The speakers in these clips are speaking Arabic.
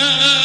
Uh-uh.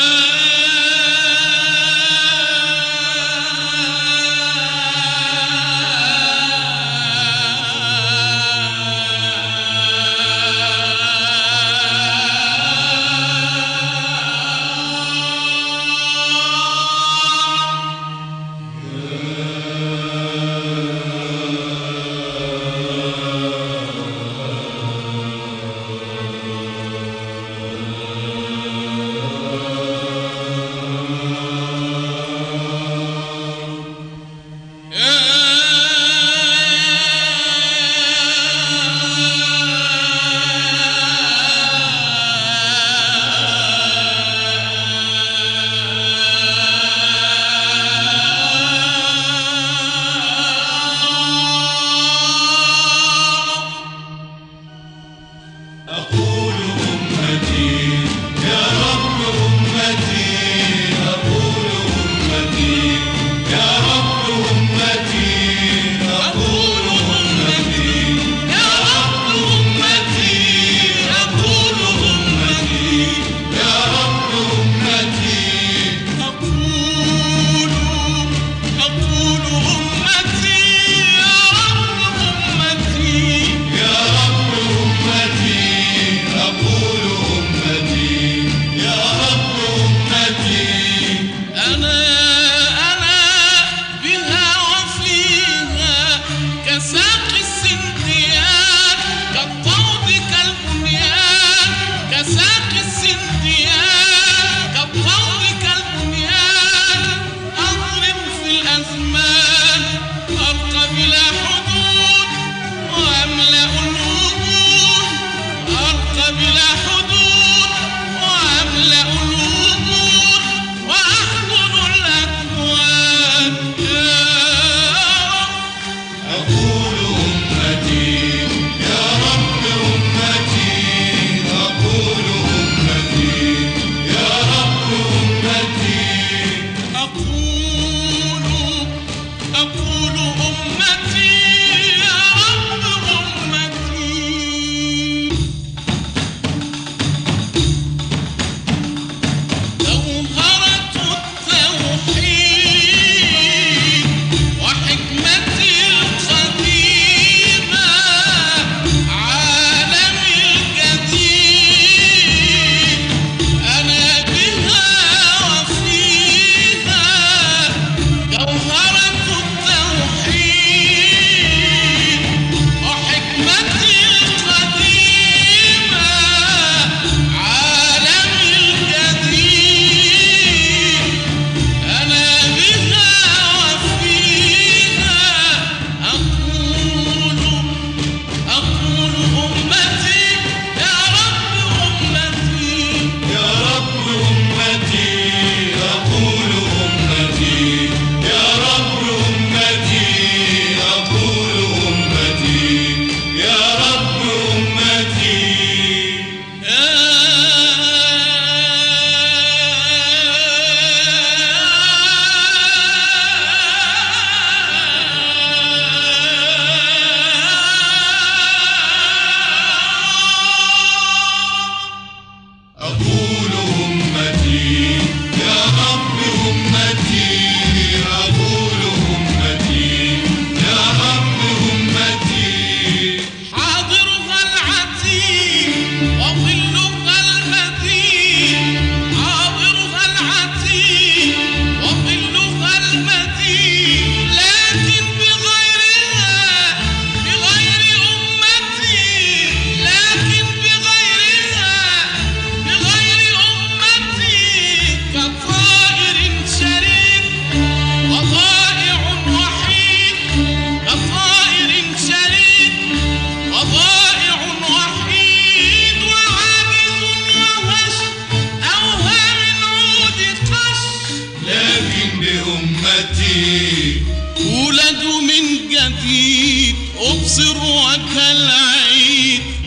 هو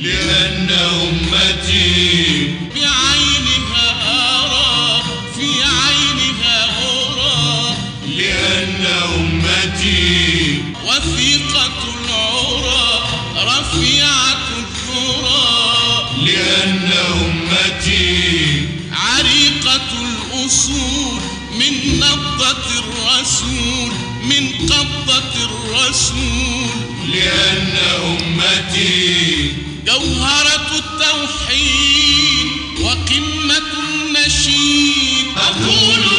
لأن أمتي بعينها أرى في عينها أرى لأن أمتي وثيقة العرى رفيعة الثرى لأن أمتي عريقة الأصول من نبضة الرسول من قبضة الرسول. لأن أمتي جوهرة التوحيد وقمة النشيد. أقول